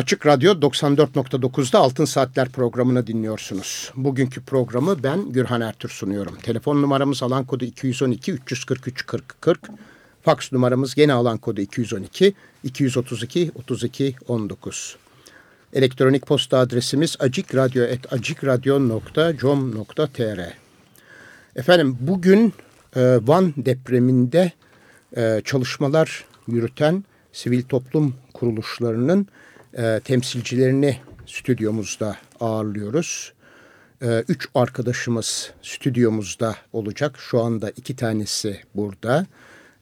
Açık Radyo 94.9'da Altın Saatler programını dinliyorsunuz. Bugünkü programı ben Gürhan Ertür sunuyorum. Telefon numaramız alan kodu 212 343 40 40. Faks numaramız gene alan kodu 212 232 32 19. Elektronik posta adresimiz acikradyo.com.tr Efendim bugün e, Van depreminde e, çalışmalar yürüten sivil toplum kuruluşlarının e, temsilcilerini stüdyomuzda ağırlıyoruz. E, üç arkadaşımız stüdyomuzda olacak. Şu anda iki tanesi burada.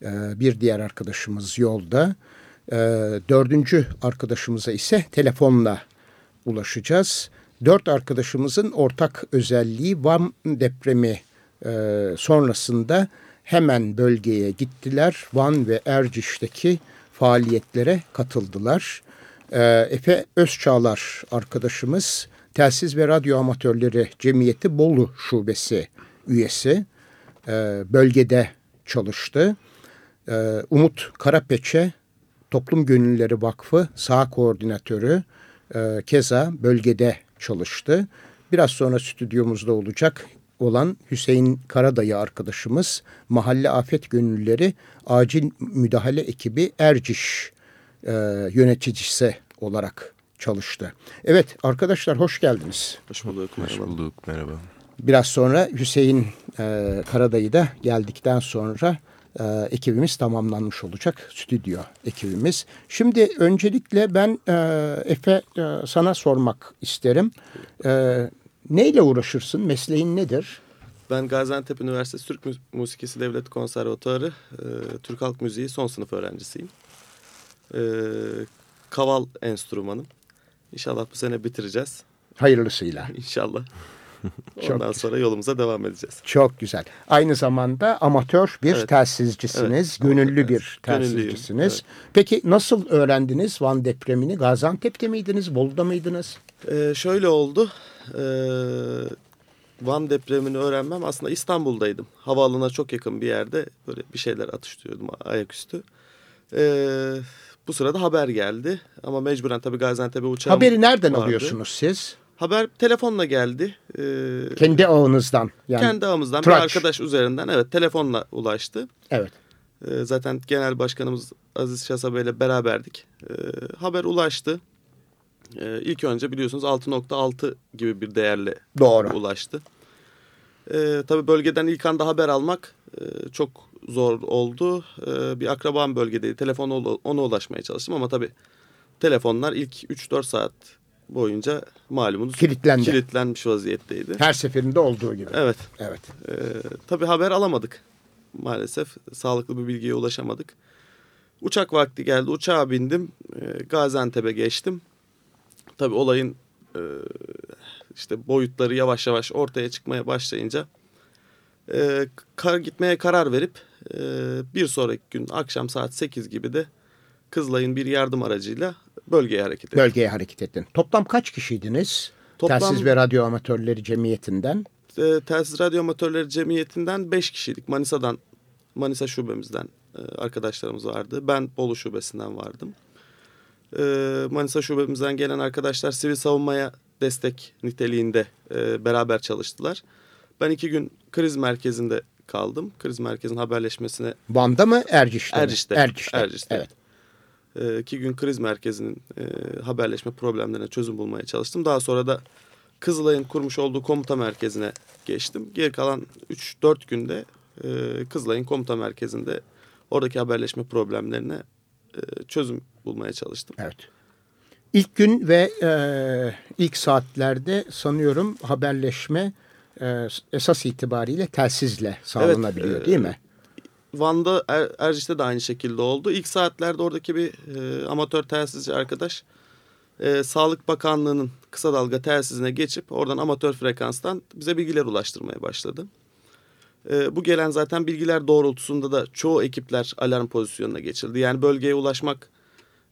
E, bir diğer arkadaşımız yolda. E, dördüncü arkadaşımıza ise telefonla ulaşacağız. Dört arkadaşımızın ortak özelliği Van depremi e, sonrasında hemen bölgeye gittiler. Van ve Erciş'teki faaliyetlere katıldılar. Ee, Efe Özçağlar arkadaşımız Telsiz ve Radyo Amatörleri Cemiyeti Bolu Şubesi üyesi. Ee, bölgede çalıştı. Ee, Umut Karapeçe Toplum Gönülleri Vakfı sağ koordinatörü e, keza bölgede çalıştı. Biraz sonra stüdyomuzda olacak olan Hüseyin Karadayı arkadaşımız Mahalle Afet Gönüllüleri Acil Müdahale Ekibi Erciş e, yöneticisi olarak çalıştı. Evet arkadaşlar hoş geldiniz. Hoş bulduk. Merhaba. Hoş bulduk. Merhaba. Biraz sonra Hüseyin e, Karadayı da geldikten sonra e, ekibimiz tamamlanmış olacak. Stüdyo ekibimiz. Şimdi öncelikle ben e, Efe e, sana sormak isterim. E, neyle uğraşırsın? Mesleğin nedir? Ben Gaziantep Üniversitesi Türk Musikisi Devlet Konservatuarı e, Türk Halk Müziği son sınıf öğrencisiyim e, kaval enstrümanım. İnşallah bu sene bitireceğiz. Hayırlısıyla. İnşallah. Ondan Çok sonra yolumuza devam edeceğiz. Çok güzel. Aynı zamanda amatör bir evet. telsizcisiniz. Evet. Gönüllü bir telsizcisiniz. Evet. Peki nasıl öğrendiniz Van depremini? Gaziantep'te miydiniz? Bolu'da mıydınız? Ee, şöyle oldu. Ee, Van depremini öğrenmem aslında İstanbul'daydım. Havaalanına çok yakın bir yerde böyle bir şeyler atıştırıyordum ayaküstü. Ee, bu sırada haber geldi ama mecburen tabii Gaziantep'e uçağım Haberi nereden vardı. alıyorsunuz siz? Haber telefonla geldi. Ee, kendi ağınızdan. Yani kendi ağımızdan Traç. bir arkadaş üzerinden evet telefonla ulaştı. Evet. Ee, zaten genel başkanımız Aziz Şasabe ile beraberdik. Ee, haber ulaştı. Ee, ilk önce biliyorsunuz 6.6 gibi bir değerle Doğru. ulaştı. Ee, tabii bölgeden ilk anda haber almak e, çok zor oldu. Ee, bir akrabam bölgedeydi. Telefon ona ulaşmaya çalıştım ama tabii telefonlar ilk 3-4 saat boyunca malumunuz Kilitlendi. kilitlenmiş vaziyetteydi. Her seferinde olduğu gibi. Evet. Evet. Ee, tabii haber alamadık. Maalesef sağlıklı bir bilgiye ulaşamadık. Uçak vakti geldi. Uçağa bindim. Ee, Gaziantep'e geçtim. Tabii olayın e, işte boyutları yavaş yavaş ortaya çıkmaya başlayınca e, kar, gitmeye karar verip e, bir sonraki gün akşam saat 8 gibi de Kızılay'ın bir yardım aracıyla bölgeye hareket ettim. Bölgeye hareket ettin. Toplam kaç kişiydiniz? Toplam, Telsiz ve Radyo Amatörleri Cemiyeti'nden. E, Telsiz Radyo Amatörleri Cemiyeti'nden 5 kişiydik. Manisa'dan, Manisa şubemizden e, arkadaşlarımız vardı. Ben Bolu şubesinden vardım. E, Manisa şubemizden gelen arkadaşlar sivil savunmaya destek niteliğinde e, beraber çalıştılar. Ben iki gün kriz merkezinde kaldım. Kriz merkezinin haberleşmesine. Van'da mı Erciş'te Erciş'te. Mi? Erciş'te. Erciş'te. Evet. E, iki gün kriz merkezinin e, haberleşme problemlerine çözüm bulmaya çalıştım. Daha sonra da Kızılay'ın kurmuş olduğu komuta merkezine geçtim. Geri kalan 3-4 günde e, Kızılay'ın komuta merkezinde oradaki haberleşme problemlerine e, çözüm bulmaya çalıştım. Evet. İlk gün ve e, ilk saatlerde sanıyorum haberleşme e, esas itibariyle telsizle sağlanabiliyor evet, değil mi? Van'da er, Erciş'te de aynı şekilde oldu. İlk saatlerde oradaki bir e, amatör telsizci arkadaş e, Sağlık Bakanlığı'nın kısa dalga telsizine geçip oradan amatör frekanstan bize bilgiler ulaştırmaya başladı. E, bu gelen zaten bilgiler doğrultusunda da çoğu ekipler alarm pozisyonuna geçildi. Yani bölgeye ulaşmak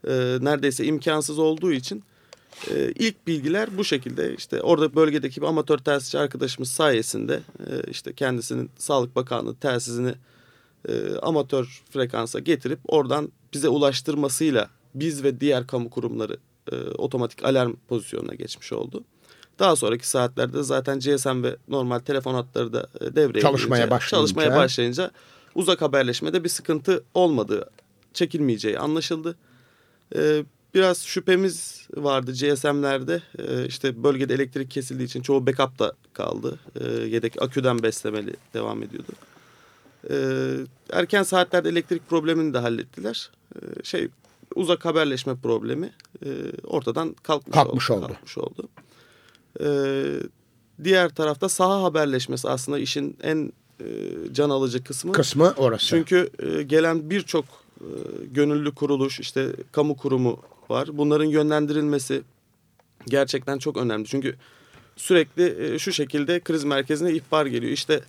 e, neredeyse imkansız olduğu için e, ilk bilgiler bu şekilde işte orada bölgedeki bir amatör telsizci arkadaşımız sayesinde e, işte kendisinin Sağlık Bakanlığı telsizini e, amatör frekansa getirip oradan bize ulaştırmasıyla biz ve diğer kamu kurumları e, otomatik alarm pozisyonuna geçmiş oldu. Daha sonraki saatlerde zaten GSM ve normal telefon hatları da e, devreye Çalışmaya girince, başlayınca. çalışmaya başlayınca uzak haberleşmede bir sıkıntı olmadığı, çekilmeyeceği anlaşıldı. E, biraz şüphemiz vardı GSM'lerde. E, işte bölgede elektrik kesildiği için çoğu backup da kaldı. E, yedek aküden beslemeli devam ediyordu. E, erken saatlerde elektrik problemini de hallettiler. E, şey uzak haberleşme problemi e, ortadan kalkmış, Kalkmış oldu. oldu. Kalkmış oldu. E, diğer tarafta saha haberleşmesi aslında işin en e, can alıcı kısmı. Kısmı orası. Çünkü e, gelen birçok e, gönüllü kuruluş, işte kamu kurumu var. Bunların yönlendirilmesi gerçekten çok önemli. Çünkü sürekli e, şu şekilde kriz merkezine ihbar geliyor. İşte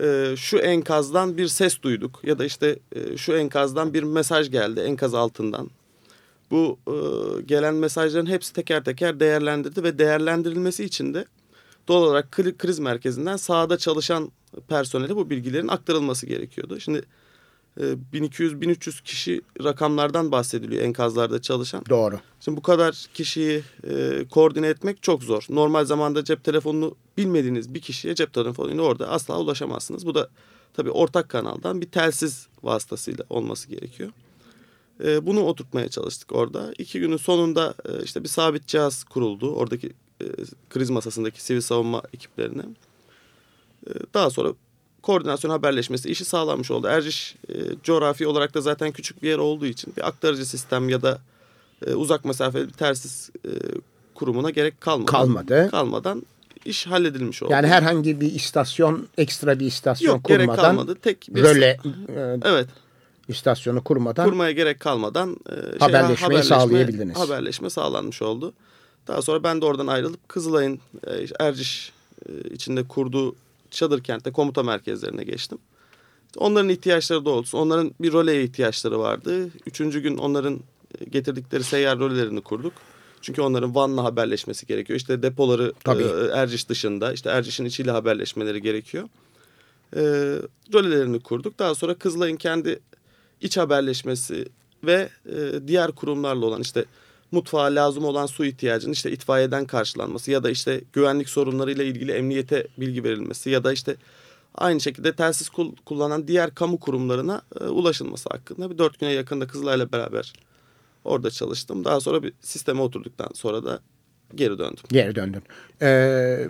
e, şu enkazdan bir ses duyduk ya da işte e, şu enkazdan bir mesaj geldi enkaz altından. Bu gelen mesajların hepsi teker teker değerlendirdi ve değerlendirilmesi için de doğal olarak kri- kriz merkezinden sahada çalışan personele bu bilgilerin aktarılması gerekiyordu. Şimdi 1200-1300 kişi rakamlardan bahsediliyor enkazlarda çalışan. Doğru. Şimdi bu kadar kişiyi e, koordine etmek çok zor. Normal zamanda cep telefonunu bilmediğiniz bir kişiye cep telefonuyla orada asla ulaşamazsınız. Bu da tabii ortak kanaldan bir telsiz vasıtasıyla olması gerekiyor. E, bunu oturtmaya çalıştık orada. İki günün sonunda e, işte bir sabit cihaz kuruldu. Oradaki e, kriz masasındaki sivil savunma ekiplerine. E, daha sonra koordinasyon haberleşmesi işi sağlanmış oldu. Erciş e, coğrafi olarak da zaten küçük bir yer olduğu için bir aktarıcı sistem ya da e, uzak mesafeli bir telsiz e, kurumuna gerek kalmadan, Kalmadı. kalmadan iş halledilmiş oldu. Yani herhangi bir istasyon, ekstra bir istasyon Yok gerek kurmadan, kalmadı. Tek bir röle e, Evet. istasyonu kurmadan kurmaya gerek kalmadan e, şey, Haberleşmeyi sağlayabildiniz. Haberleşme sağlanmış oldu. Daha sonra ben de oradan ayrılıp Kızılay'ın e, Erciş e, içinde kurduğu çadır kentte komuta merkezlerine geçtim. İşte onların ihtiyaçları doğrultusu. Onların bir roleye ihtiyaçları vardı. Üçüncü gün onların e, getirdikleri seyyar rolelerini kurduk. Çünkü onların Van'la haberleşmesi gerekiyor. İşte depoları Tabii. e, Erciş dışında, işte Erciş'in içiyle haberleşmeleri gerekiyor. E, rolelerini kurduk. Daha sonra Kızılay'ın kendi iç haberleşmesi ve e, diğer kurumlarla olan işte mutfağa lazım olan su ihtiyacının işte itfaiyeden karşılanması ya da işte güvenlik sorunlarıyla ilgili emniyete bilgi verilmesi ya da işte aynı şekilde telsiz kul- kullanan diğer kamu kurumlarına e, ulaşılması hakkında bir dört güne yakında Kızılay'la beraber orada çalıştım. Daha sonra bir sisteme oturduktan sonra da geri döndüm. geri döndün. E,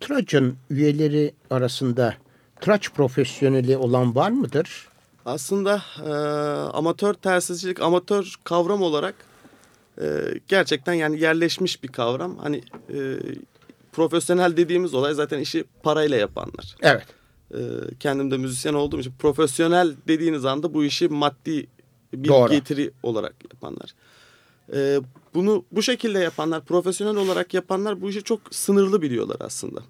Traç'ın üyeleri arasında Traç profesyoneli olan var mıdır? Aslında e, amatör telsizcilik amatör kavram olarak e, gerçekten yani yerleşmiş bir kavram. Hani e, profesyonel dediğimiz olay zaten işi parayla yapanlar. Evet. E, kendim de müzisyen olduğum için profesyonel dediğiniz anda bu işi maddi bir Doğru. getiri olarak yapanlar. E, bunu bu şekilde yapanlar, profesyonel olarak yapanlar bu işi çok sınırlı biliyorlar aslında.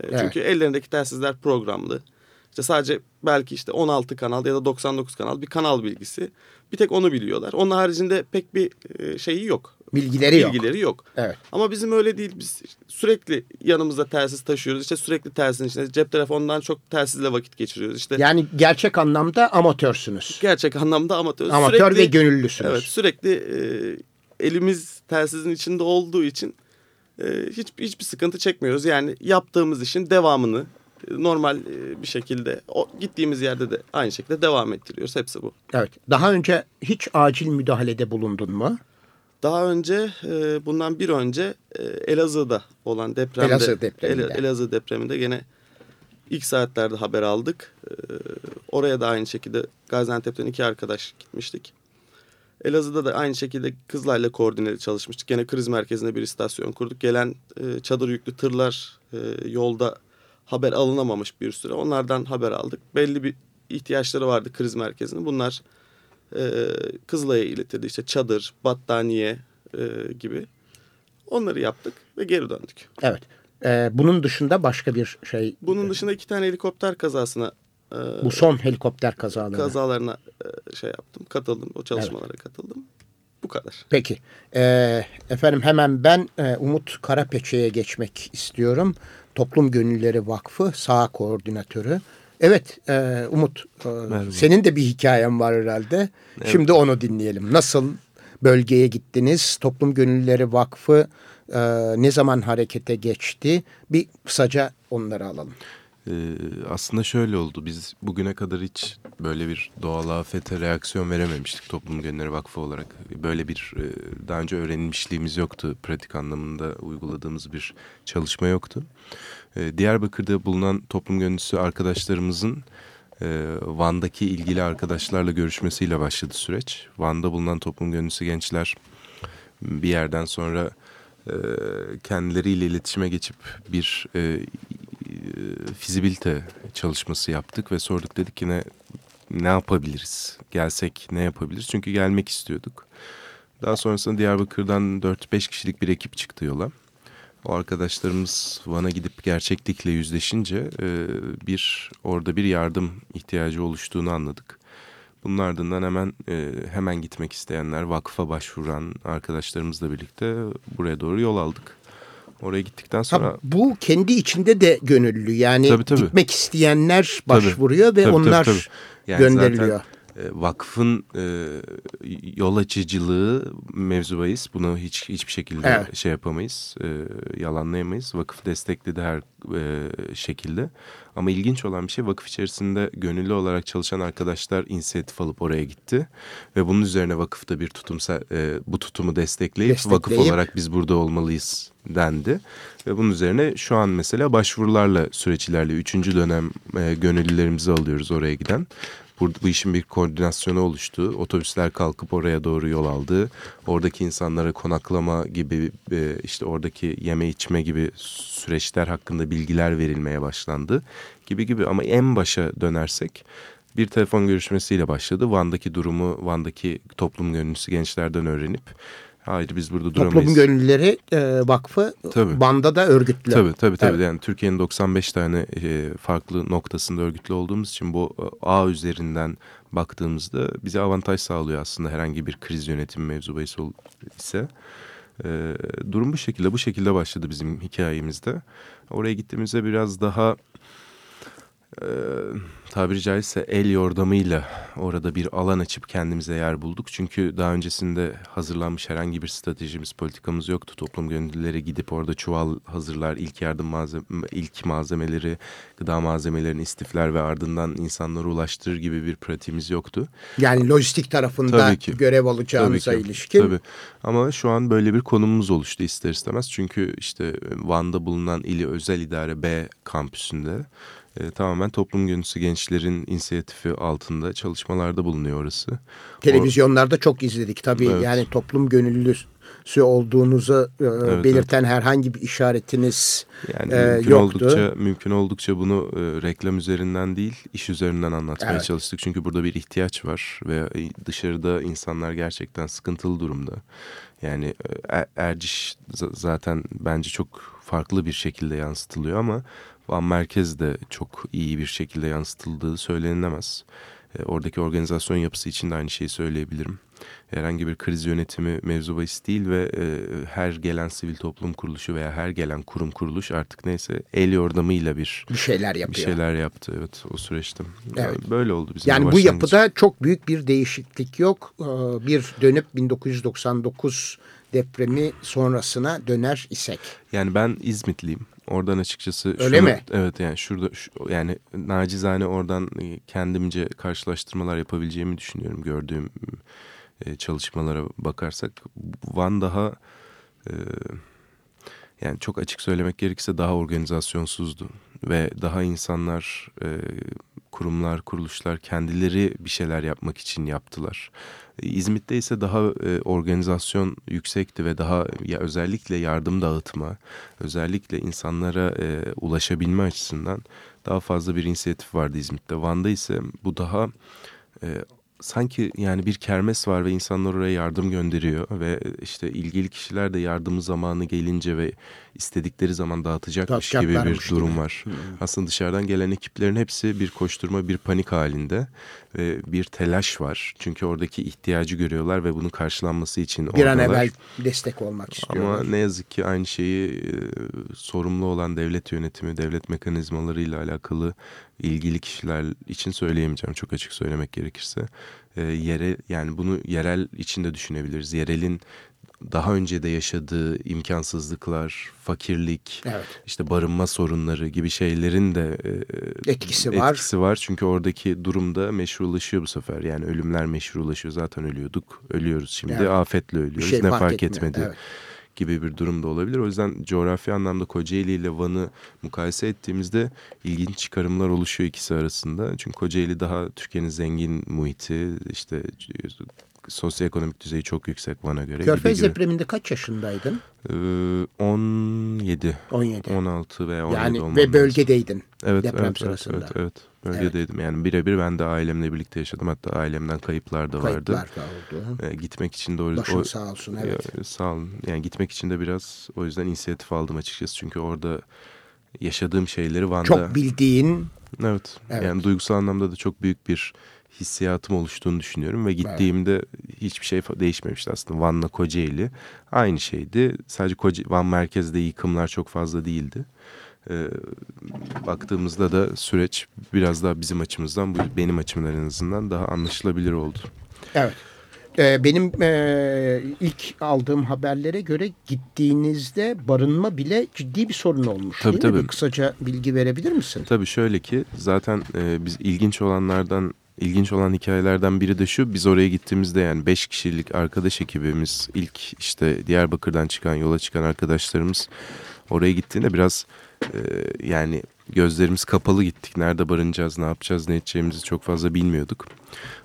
E, Evet. Çünkü ellerindeki telsizler programlı. İşte sadece belki işte 16 kanal ya da 99 kanal bir kanal bilgisi. Bir tek onu biliyorlar. Onun haricinde pek bir e, şeyi yok. Bilgileri yok. Bilgileri yok. Evet. Ama bizim öyle değil. Biz sürekli yanımızda telsiz taşıyoruz. İşte sürekli telsizin içinde. Cep telefonundan çok telsizle vakit geçiriyoruz. İşte Yani gerçek anlamda amatörsünüz. gerçek anlamda amatör. Amatör Sürekli- ve gönüllüsünüz. Evet sürekli e, elimiz telsizin içinde olduğu için e, hiç, hiçbir sıkıntı çekmiyoruz. Yani yaptığımız işin devamını normal e, bir şekilde o, gittiğimiz yerde de aynı şekilde devam ettiriyoruz. Hepsi bu. Evet. Daha önce hiç acil müdahalede bulundun mu? Daha önce e, bundan bir önce e, Elazığ'da olan depremde Elazığ depreminde. Elazığ depreminde gene ilk saatlerde haber aldık. Oraya da aynı şekilde Gaziantep'ten iki arkadaş gitmiştik. Elazığ'da da aynı şekilde Kızılay'la koordineli çalışmıştık. Gene kriz merkezinde bir istasyon kurduk. Gelen e, çadır yüklü tırlar e, yolda haber alınamamış bir süre. Onlardan haber aldık. Belli bir ihtiyaçları vardı kriz merkezinin. Bunlar e, Kızılay'a iletildi. İşte çadır, battaniye e, gibi. Onları yaptık ve geri döndük. Evet. Ee, bunun dışında başka bir şey. Bunun dışında iki tane helikopter kazasına e, Bu son helikopter kazaları. kazalarına e, şey yaptım, katıldım. O çalışmalara katıldım. Bu kadar. Peki. Ee, efendim hemen ben e, Umut Karapeçe'ye geçmek istiyorum. Toplum Gönülleri Vakfı sağ koordinatörü. Evet e, Umut e, senin de bir hikayen var herhalde. Şimdi onu dinleyelim. Nasıl bölgeye gittiniz? Toplum Gönülleri Vakfı e, ne zaman harekete geçti? Bir kısaca onları alalım. Ee, aslında şöyle oldu. Biz bugüne kadar hiç böyle bir doğal afete reaksiyon verememiştik Toplum Gönülleri Vakfı olarak. Böyle bir e, daha önce öğrenilmişliğimiz yoktu. Pratik anlamında uyguladığımız bir çalışma yoktu. E, Diyarbakır'da bulunan toplum gönüllüsü arkadaşlarımızın e, Van'daki ilgili arkadaşlarla görüşmesiyle başladı süreç. Van'da bulunan toplum gönüllüsü gençler bir yerden sonra e, kendileriyle iletişime geçip bir fizibilite çalışması yaptık ve sorduk dedik ki ne ne yapabiliriz? Gelsek ne yapabiliriz? Çünkü gelmek istiyorduk. Daha sonrasında Diyarbakır'dan 4-5 kişilik bir ekip çıktı yola. O arkadaşlarımız Van'a gidip gerçeklikle yüzleşince e, bir orada bir yardım ihtiyacı oluştuğunu anladık. Bunun ardından hemen e, hemen gitmek isteyenler, vakfa başvuran arkadaşlarımızla birlikte buraya doğru yol aldık. Oraya gittikten sonra... Ha, bu kendi içinde de gönüllü. Yani tabii, tabii. gitmek isteyenler başvuruyor tabii, ve tabii, onlar tabii, tabii. Yani gönderiliyor. Zaten, e, vakfın e, yol açıcılığı mevzu bahis. Bunu hiç hiçbir şekilde Evet. şey yapamayız, e, yalanlayamayız. Vakıf destekledi her e, şekilde. Ama ilginç olan bir şey vakıf içerisinde gönüllü olarak çalışan arkadaşlar inisiyatif alıp oraya gitti. Ve bunun üzerine vakıfta bir tutum, e, bu tutumu destekleyip, Destekleyip- vakıf olarak biz burada olmalıyız dendi. Ve bunun üzerine şu an mesela başvurularla süreç ilerliyor. Üçüncü dönem e, gönüllülerimizi alıyoruz oraya giden. Burada bu işin bir koordinasyonu oluştu. Otobüsler kalkıp oraya doğru yol aldı. Oradaki insanlara konaklama gibi e, işte oradaki yeme içme gibi süreçler hakkında bilgiler verilmeye başlandı. Gibi gibi ama en başa dönersek bir telefon görüşmesiyle başladı. Van'daki durumu Van'daki toplum gönüllüsü gençlerden öğrenip hayır biz burada duramayız. Toplum Gönüllüleri e, Vakfı Tabii. Van'da da örgütlü. Tabii tabii tabii. Evet. Yani Türkiye'nin 95 tane e, farklı noktasında örgütlü olduğumuz için bu e, ağ üzerinden baktığımızda bize avantaj sağlıyor aslında herhangi bir kriz yönetimi mevzu bahis ise. E, durum bu şekilde bu şekilde başladı bizim hikayemizde. Oraya gittiğimizde biraz daha e, tabiri caizse el yordamıyla orada bir alan açıp kendimize yer bulduk. Çünkü daha öncesinde hazırlanmış herhangi bir stratejimiz, politikamız yoktu. Toplum gönüllüleri gidip orada çuval hazırlar, ilk yardım malzeme, ilk malzemeleri, gıda malzemelerini istifler ve ardından insanlara ulaştırır gibi bir pratiğimiz yoktu. Yani lojistik tarafında Tabii ki. görev alacağınıza Tabii ki, ilişkin. Tabii. Ama şu an böyle bir konumumuz oluştu ister istemez. Çünkü işte Van'da bulunan ili özel idare B kampüsünde e, tamamen toplum gönüllüsü gençlerin inisiyatifi altında çalışmalarda bulunuyor orası. Televizyonlarda çok izledik tabii. Evet. Yani toplum gönüllüsü olduğunuzu e, Evet, belirten herhangi bir işaretiniz Yani e, mümkün yoktu. oldukça mümkün oldukça bunu e, reklam üzerinden değil, iş üzerinden anlatmaya Evet. çalıştık. Çünkü burada bir ihtiyaç var ve e, dışarıda insanlar gerçekten sıkıntılı durumda. Yani e, Er- Erciş zaten bence çok farklı bir şekilde yansıtılıyor ama Van Merkez de çok iyi bir şekilde yansıtıldığı söylenilemez. E, oradaki organizasyon yapısı için de aynı şeyi söyleyebilirim. Herhangi bir kriz yönetimi mevzu bahis değil ve e, her gelen sivil toplum kuruluşu veya her gelen kurum kuruluş artık neyse el yordamıyla bir bir şeyler bir yapıyor. şeyler yaptı evet o süreçte. Evet. Böyle oldu bizim Yani bu yapıda çok büyük bir değişiklik yok. Ee, Bir dönüp 1999 depremi sonrasına döner isek. Yani ben İzmitliyim. Oradan açıkçası Öyle mi? Evet yani şurada şu- yani nacizane oradan e, kendimce karşılaştırmalar yapabileceğimi düşünüyorum gördüğüm e, çalışmalara bakarsak. Van daha e, yani çok açık söylemek gerekirse daha organizasyonsuzdu ve daha insanlar e, kurumlar kuruluşlar kendileri bir şeyler yapmak için yaptılar. E, İzmit'te ise daha e, organizasyon yüksekti ve daha ya özellikle yardım dağıtma, özellikle insanlara e, ulaşabilme açısından daha fazla bir inisiyatif vardı İzmit'te. Van'da ise bu daha e, sanki yani bir kermes var ve insanlar oraya yardım gönderiyor ve işte ilgili kişiler de yardımı zamanı gelince ve istedikleri zaman dağıtacakmış gibi bir durum gibi. var. Hmm. Aslında dışarıdan gelen ekiplerin hepsi bir koşturma, bir panik halinde ve bir telaş var. Çünkü oradaki ihtiyacı görüyorlar ve bunun karşılanması için bir oradalar. an evvel destek olmak istiyorlar. Ama ne yazık ki aynı şeyi e, sorumlu olan devlet yönetimi, devlet mekanizmalarıyla alakalı ilgili kişiler için söyleyemeyeceğim çok açık söylemek gerekirse. E, yere yani bunu yerel içinde düşünebiliriz. Yerelin daha önce de yaşadığı imkansızlıklar, fakirlik, evet. işte barınma sorunları gibi şeylerin de e, etkisi var. Etkisi var çünkü oradaki durumda meşrulaşıyor bu sefer. Yani ölümler meşrulaşıyor. Zaten ölüyorduk, ölüyoruz şimdi. Evet. Afetle ölüyoruz. Şey ne fark, fark etmedi. Evet gibi bir durum da olabilir. O yüzden coğrafi anlamda Kocaeli ile Van'ı mukayese ettiğimizde ilginç çıkarımlar oluşuyor ikisi arasında. Çünkü Kocaeli daha Türkiye'nin zengin muhiti, işte sosyoekonomik düzeyi çok yüksek Van'a göre. Körfez depreminde kaç yaşındaydın? Ee, 17. 17. 16 veya 17 yani, Ve bölgedeydin evet, deprem evet, sırasında. Evet, evet. Bölgedeydim. Evet. Yani birebir ben de ailemle birlikte yaşadım. Hatta ailemden kayıplar da vardı. Kayıplar da oldu. Ee, gitmek için de o Başın o, sağ olsun evet. Ya, sağ olun. Yani gitmek için de biraz o yüzden inisiyatif aldım açıkçası. Çünkü orada yaşadığım şeyleri Van'da... Çok bildiğin... Evet. evet. Yani duygusal anlamda da çok büyük bir hissiyatım oluştuğunu düşünüyorum ve gittiğimde evet. hiçbir şey değişmemişti aslında. Van'la Kocaeli aynı şeydi. Sadece Koca, Van merkezde yıkımlar çok fazla değildi. Ee, baktığımızda da süreç biraz daha bizim açımızdan, bu benim açımdan en azından daha anlaşılabilir oldu. Evet. Ee, benim e, ilk aldığım haberlere göre gittiğinizde barınma bile ciddi bir sorun olmuş tabii, değil tabii. mi? Kısaca bilgi verebilir misin? Tabii şöyle ki zaten e, biz ilginç olanlardan ilginç olan hikayelerden biri de şu. Biz oraya gittiğimizde yani beş kişilik arkadaş ekibimiz ilk işte Diyarbakır'dan çıkan yola çıkan arkadaşlarımız oraya gittiğinde biraz e, yani gözlerimiz kapalı gittik. Nerede barınacağız, ne yapacağız, ne edeceğimizi çok fazla bilmiyorduk.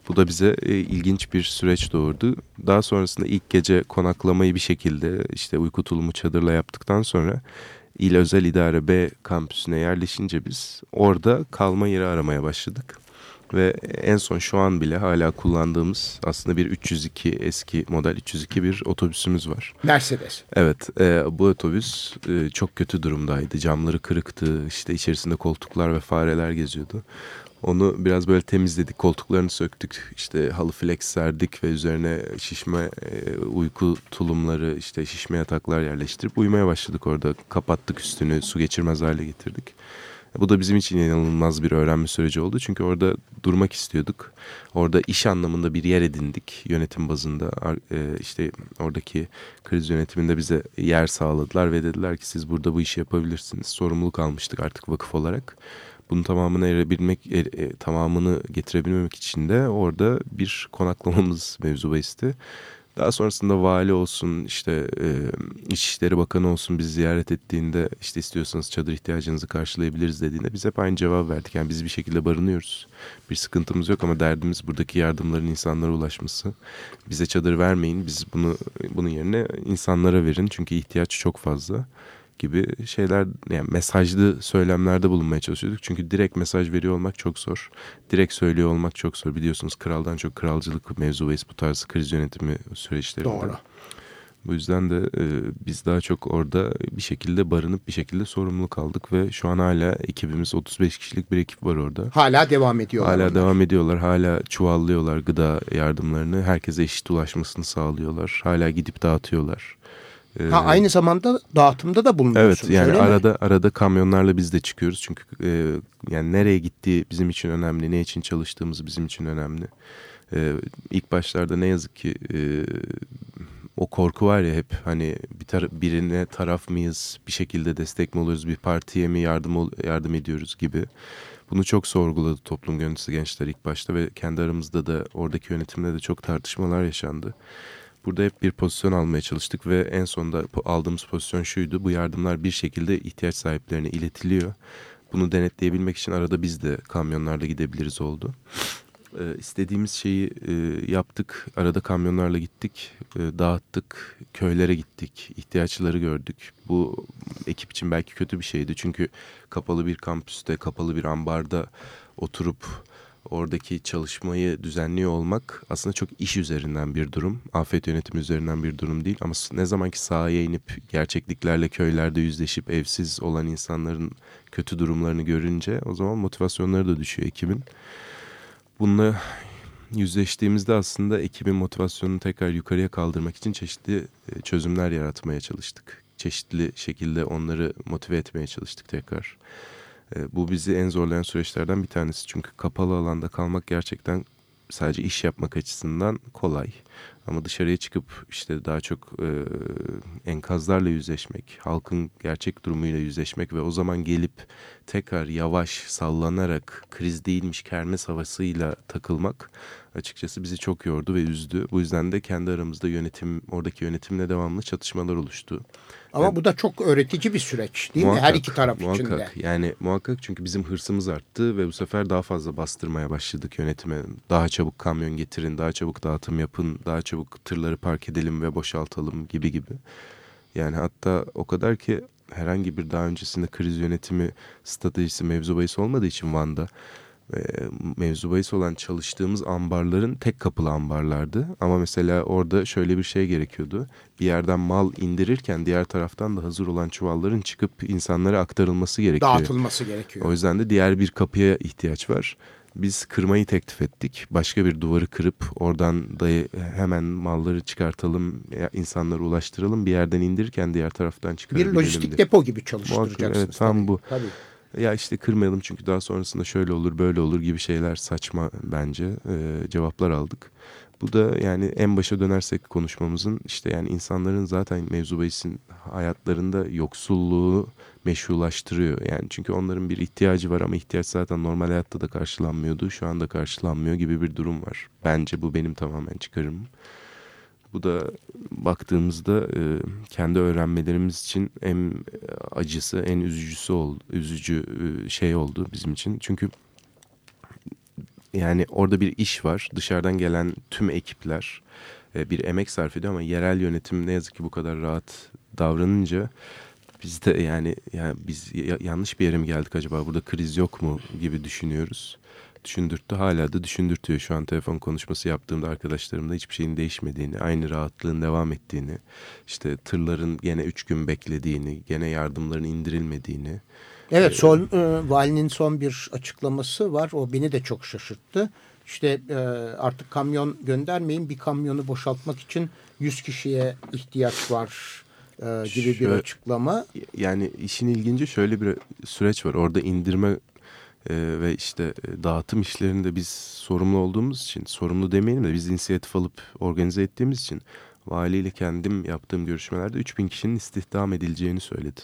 Bu da bize e, ilginç bir süreç doğurdu. Daha sonrasında ilk gece konaklamayı bir şekilde işte uyku tulumu çadırla yaptıktan sonra İl Özel İdare B kampüsüne yerleşince biz orada kalma yeri aramaya başladık. Ve en son şu an bile hala kullandığımız aslında bir 302 eski model 302 bir otobüsümüz var. Mercedes. Evet e, bu otobüs e, çok kötü durumdaydı. Camları kırıktı işte içerisinde koltuklar ve fareler geziyordu. Onu biraz böyle temizledik, koltuklarını söktük, işte halı flex serdik ve üzerine şişme e, uyku tulumları, işte şişme yataklar yerleştirip uyumaya başladık orada. Kapattık üstünü, su geçirmez hale getirdik. Bu da bizim için inanılmaz bir öğrenme süreci oldu. Çünkü orada durmak istiyorduk. Orada iş anlamında bir yer edindik yönetim bazında. E, işte oradaki kriz yönetiminde bize yer sağladılar ve dediler ki siz burada bu işi yapabilirsiniz. Sorumluluk almıştık artık vakıf olarak. Bunun tamamını erebilmek, e, e, tamamını getirebilmek için de orada bir konaklamamız mevzu bahiste. Daha sonrasında vali olsun işte e, İçişleri Bakanı olsun bizi ziyaret ettiğinde işte istiyorsanız çadır ihtiyacınızı karşılayabiliriz dediğinde biz hep aynı cevap verdik. Yani biz bir şekilde barınıyoruz. Bir sıkıntımız yok ama derdimiz buradaki yardımların insanlara ulaşması. Bize çadır vermeyin biz bunu bunun yerine insanlara verin çünkü ihtiyaç çok fazla gibi şeyler yani mesajlı söylemlerde bulunmaya çalışıyorduk. Çünkü direkt mesaj veriyor olmak çok zor. Direkt söylüyor olmak çok zor. Biliyorsunuz kraldan çok kralcılık mevzu ve bu tarz kriz yönetimi süreçlerinde. Doğru. Bu yüzden de e, biz daha çok orada bir şekilde barınıp bir şekilde sorumluluk aldık ve şu an hala ekibimiz 35 kişilik bir ekip var orada. Hala devam ediyorlar. Hala onlar. devam ediyorlar. Hala çuvallıyorlar gıda yardımlarını. Herkese eşit ulaşmasını sağlıyorlar. Hala gidip dağıtıyorlar. Ha, ee, aynı zamanda dağıtımda da bulunuyorsunuz. Evet yani arada mi? arada kamyonlarla biz de çıkıyoruz çünkü e, yani nereye gittiği bizim için önemli, ne için çalıştığımız bizim için önemli. E, ilk başlarda ne yazık ki e, o korku var ya hep hani bir tar birine taraf mıyız, bir şekilde destek mi oluruz, bir partiye mi yardım yardım ediyoruz gibi. Bunu çok sorguladı toplum gönüllüsü gençler ilk başta ve kendi aramızda da oradaki yönetimde de çok tartışmalar yaşandı. Burada hep bir pozisyon almaya çalıştık ve en sonunda aldığımız pozisyon şuydu. Bu yardımlar bir şekilde ihtiyaç sahiplerine iletiliyor. Bunu denetleyebilmek için arada biz de kamyonlarla gidebiliriz oldu. Ee, istediğimiz şeyi e, yaptık. Arada kamyonlarla gittik, e, dağıttık, köylere gittik, ihtiyaçları gördük. Bu ekip için belki kötü bir şeydi. Çünkü kapalı bir kampüste, kapalı bir ambarda oturup oradaki çalışmayı düzenliyor olmak aslında çok iş üzerinden bir durum. Afet yönetimi üzerinden bir durum değil. Ama ne zamanki sahaya inip gerçekliklerle köylerde yüzleşip evsiz olan insanların kötü durumlarını görünce o zaman motivasyonları da düşüyor ekibin. Bununla yüzleştiğimizde aslında ekibin motivasyonunu tekrar yukarıya kaldırmak için çeşitli e, çözümler yaratmaya çalıştık. Çeşitli şekilde onları motive etmeye çalıştık tekrar. E, bu bizi en zorlayan süreçlerden bir tanesi. Çünkü kapalı alanda kalmak gerçekten sadece iş yapmak açısından kolay. Ama dışarıya çıkıp işte daha çok e, enkazlarla yüzleşmek, halkın gerçek durumuyla yüzleşmek ve o zaman gelip tekrar yavaş sallanarak kriz değilmiş kermes havasıyla takılmak açıkçası bizi çok yordu ve üzdü. Bu yüzden de kendi aramızda yönetim, oradaki yönetimle devamlı çatışmalar oluştu. Ama yani, bu da çok öğretici bir süreç değil muhakkak, mi? Her iki taraf muhakkak, için de. Yani muhakkak çünkü bizim hırsımız arttı ve bu sefer daha fazla bastırmaya başladık yönetime. Daha çabuk kamyon getirin, daha çabuk dağıtım yapın, daha çabuk tırları park edelim ve boşaltalım gibi gibi. Yani hatta o kadar ki herhangi bir daha öncesinde kriz yönetimi stratejisi mevzu bahis olmadığı için Van'da mevzu bahis olan çalıştığımız ambarların tek kapılı ambarlardı. Ama mesela orada şöyle bir şey gerekiyordu. Bir yerden mal indirirken diğer taraftan da hazır olan çuvalların çıkıp insanlara aktarılması gerekiyor. Dağıtılması gerekiyor. O yüzden de diğer bir kapıya ihtiyaç var. Biz kırmayı teklif ettik. Başka bir duvarı kırıp oradan da hemen malları çıkartalım, insanlara ulaştıralım. Bir yerden indirirken diğer taraftan çıkarabilelim. Bir lojistik depo gibi çalıştıracaksınız. Evet tam tabii. bu. Tabii ya işte kırmayalım çünkü daha sonrasında şöyle olur böyle olur gibi şeyler saçma bence e, cevaplar aldık. Bu da yani en başa dönersek konuşmamızın işte yani insanların zaten mevzu bahisin hayatlarında yoksulluğu meşrulaştırıyor. Yani çünkü onların bir ihtiyacı var ama ihtiyaç zaten normal hayatta da karşılanmıyordu. Şu anda karşılanmıyor gibi bir durum var. Bence bu benim tamamen çıkarımım. Bu da baktığımızda e, kendi öğrenmelerimiz için en acısı, en üzücüsü oldu, üzücü e, şey oldu bizim için. Çünkü yani orada bir iş var. Dışarıdan gelen tüm ekipler e, bir emek sarf ediyor ama yerel yönetim ne yazık ki bu kadar rahat davranınca biz de yani, yani biz yanlış bir yere mi geldik acaba burada kriz yok mu gibi düşünüyoruz düşündürttü. Hala da düşündürtüyor. Şu an telefon konuşması yaptığımda arkadaşlarımda hiçbir şeyin değişmediğini, aynı rahatlığın devam ettiğini, işte tırların gene üç gün beklediğini, gene yardımların indirilmediğini. Evet, son e, valinin son bir açıklaması var. O beni de çok şaşırttı. İşte e, artık kamyon göndermeyin. Bir kamyonu boşaltmak için 100 kişiye ihtiyaç var e, gibi bir açıklama. Yani işin ilginci şöyle bir süreç var. Orada indirme e, ve işte e, dağıtım işlerinde biz sorumlu olduğumuz için, sorumlu demeyelim de biz inisiyatif alıp organize ettiğimiz için valiyle kendim yaptığım görüşmelerde 3000 kişinin istihdam edileceğini söyledi.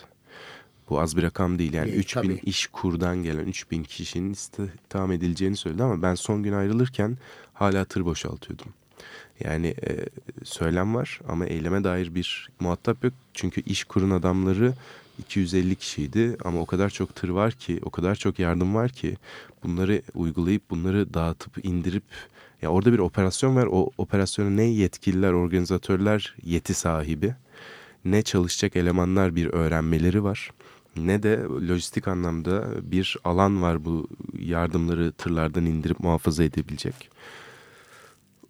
Bu az bir rakam değil yani e, 3000 tabii. iş kurdan gelen 3000 kişinin istihdam edileceğini söyledi ama ben son gün ayrılırken hala tır boşaltıyordum. Yani e, söylem var ama eyleme dair bir muhatap yok. Çünkü iş kurun adamları 250 kişiydi ama o kadar çok tır var ki, o kadar çok yardım var ki bunları uygulayıp bunları dağıtıp indirip ya orada bir operasyon var. O operasyonu ne yetkililer, organizatörler yeti sahibi ne çalışacak elemanlar bir öğrenmeleri var ne de lojistik anlamda bir alan var bu yardımları tırlardan indirip muhafaza edebilecek.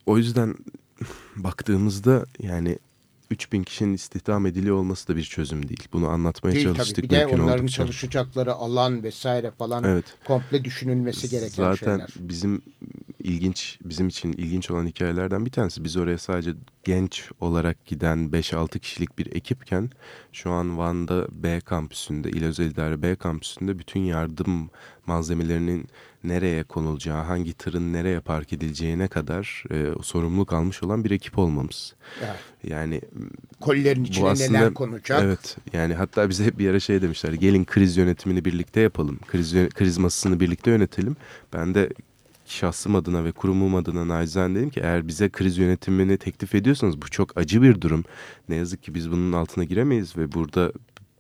O yüzden baktığımızda yani 3000 kişinin istihdam ediliyor olması da bir çözüm değil. Bunu anlatmaya değil, çalıştık. Tabii. Bir de onların oldukça. çalışacakları alan vesaire falan evet. komple düşünülmesi gereken Zaten şeyler. Zaten bizim ilginç, bizim için ilginç olan hikayelerden bir tanesi. Biz oraya sadece genç olarak giden 5-6 kişilik bir ekipken şu an Van'da B kampüsünde, İl Özel İdare B kampüsünde bütün yardım malzemelerinin nereye konulacağı, hangi tırın nereye park edileceğine kadar e, sorumluluk almış olan bir ekip olmamız. Evet. Yani kolilerin içine aslında, neler konacak? Evet. Yani hatta bize hep bir ara şey demişler. Gelin kriz yönetimini birlikte yapalım. Kriz kriz masasını birlikte yönetelim. Ben de şahsım adına ve kurumum adına nacizane dedim ki eğer bize kriz yönetimini teklif ediyorsanız bu çok acı bir durum. Ne yazık ki biz bunun altına giremeyiz ve burada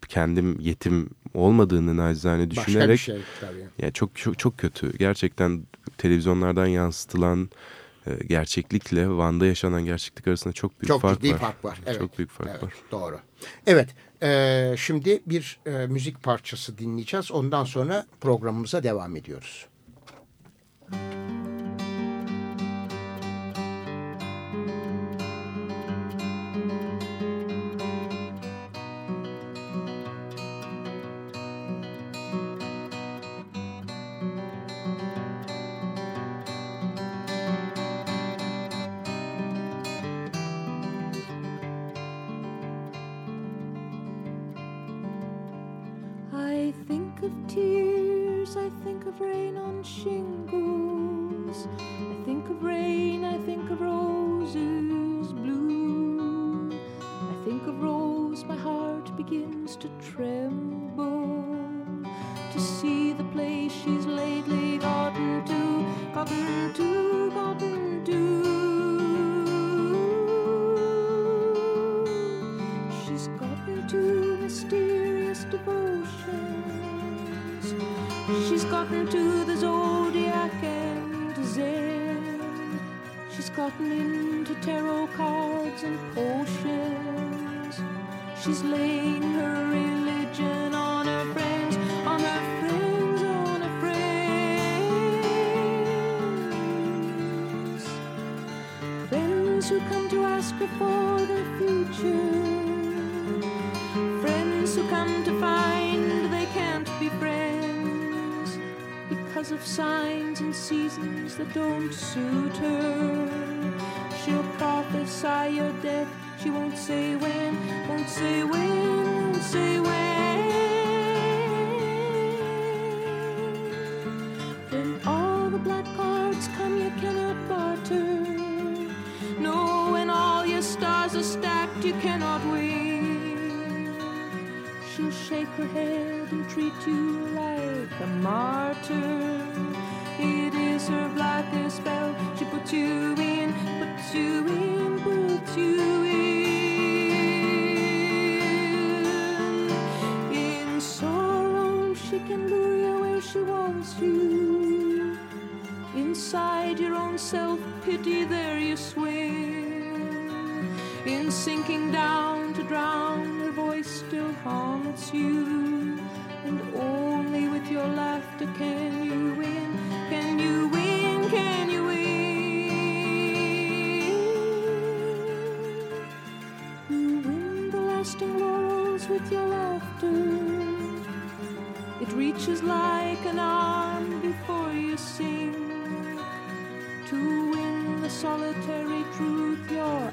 kendim yetim olmadığını nacizane düşünerek. Başka bir şey tabii. Yani çok çok çok kötü. Gerçekten televizyonlardan yansıtılan e, gerçeklikle Van'da yaşanan gerçeklik arasında çok büyük çok fark var. fark var. Evet. Çok büyük fark evet, var. Doğru. Evet. E, şimdi bir e, müzik parçası dinleyeceğiz. Ondan sonra programımıza devam ediyoruz. I think of tears. I think of rain on shingles. I think of rain, I think of roses blue. I think of rose, my heart begins to tremble. to the zodiac and the zen. She's gotten into tarot cards and potions. She's laying her religion on her friends, on her friends, on her friends. Friends who come to ask her for the future. Friends who come to find that don't suit her. She'll prophesy your death, she won't say when, won't say when, won't say. When shake her head and treat you like a martyr. It is her blackest spell. She puts you in, puts you in, puts you in. In sorrow, she can lure you where she wants you. Inside your own self pity, there you swim. In sinking down to drown, still haunts you. And only with your laughter can you win. Can you win? Can you win? You win the lasting laurels with your laughter. It reaches like an arm before you sing. To win the solitary truth you're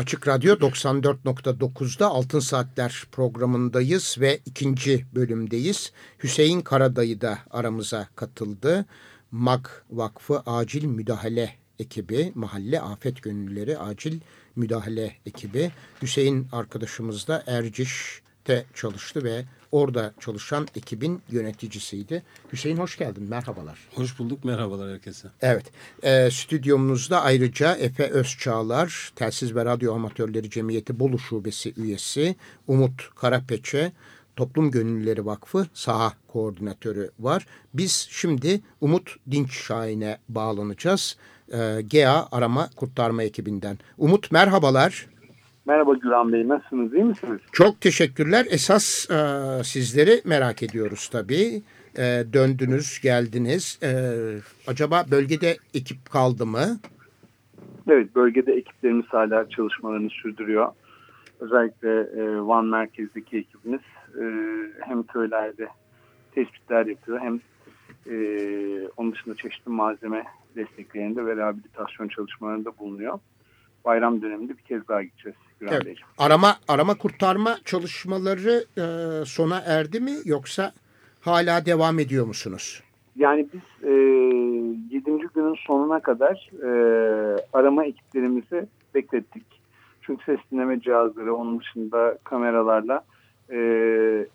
Açık Radyo 94.9'da Altın Saatler programındayız ve ikinci bölümdeyiz. Hüseyin Karadayı da aramıza katıldı. MAG Vakfı Acil Müdahale ekibi, Mahalle Afet Gönüllüleri Acil Müdahale ekibi. Hüseyin arkadaşımız da Erciş'te çalıştı ve orada çalışan ekibin yöneticisiydi. Hüseyin hoş geldin, merhabalar. Hoş bulduk, merhabalar herkese. Evet, e, stüdyomuzda ayrıca Efe Özçağlar, Telsiz ve Radyo Amatörleri Cemiyeti Bolu Şubesi üyesi, Umut Karapeçe, Toplum Gönüllüleri Vakfı saha koordinatörü var. Biz şimdi Umut Dinç Şahin'e bağlanacağız. E, GEA Arama Kurtarma ekibinden. Umut merhabalar. Merhaba Güran Bey, nasılsınız, iyi misiniz? Çok teşekkürler. Esas e, sizleri merak ediyoruz tabii. E, döndünüz, geldiniz. E, acaba bölgede ekip kaldı mı? Evet, bölgede ekiplerimiz hala çalışmalarını sürdürüyor. Özellikle e, Van merkezdeki ekibimiz e, hem köylerde tespitler yapıyor hem e, onun dışında çeşitli malzeme desteklerinde ve rehabilitasyon çalışmalarında bulunuyor. bayram döneminde bir kez daha gideceğiz. Güran Evet. Beyciğim. Arama arama kurtarma çalışmaları e, sona erdi mi yoksa hala devam ediyor musunuz? Yani biz e, 7. günün sonuna kadar e, arama ekiplerimizi beklettik. Çünkü ses dinleme cihazları onun dışında kameralarla e,